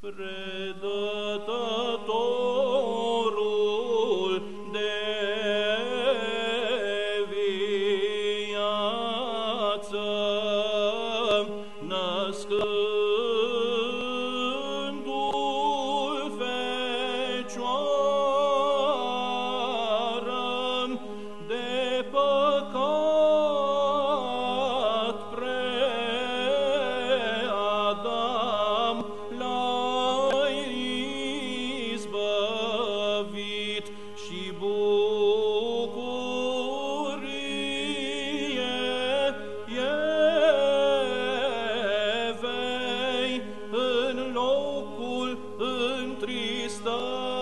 Predătorul de viață, născându-l Fecioară, Oh.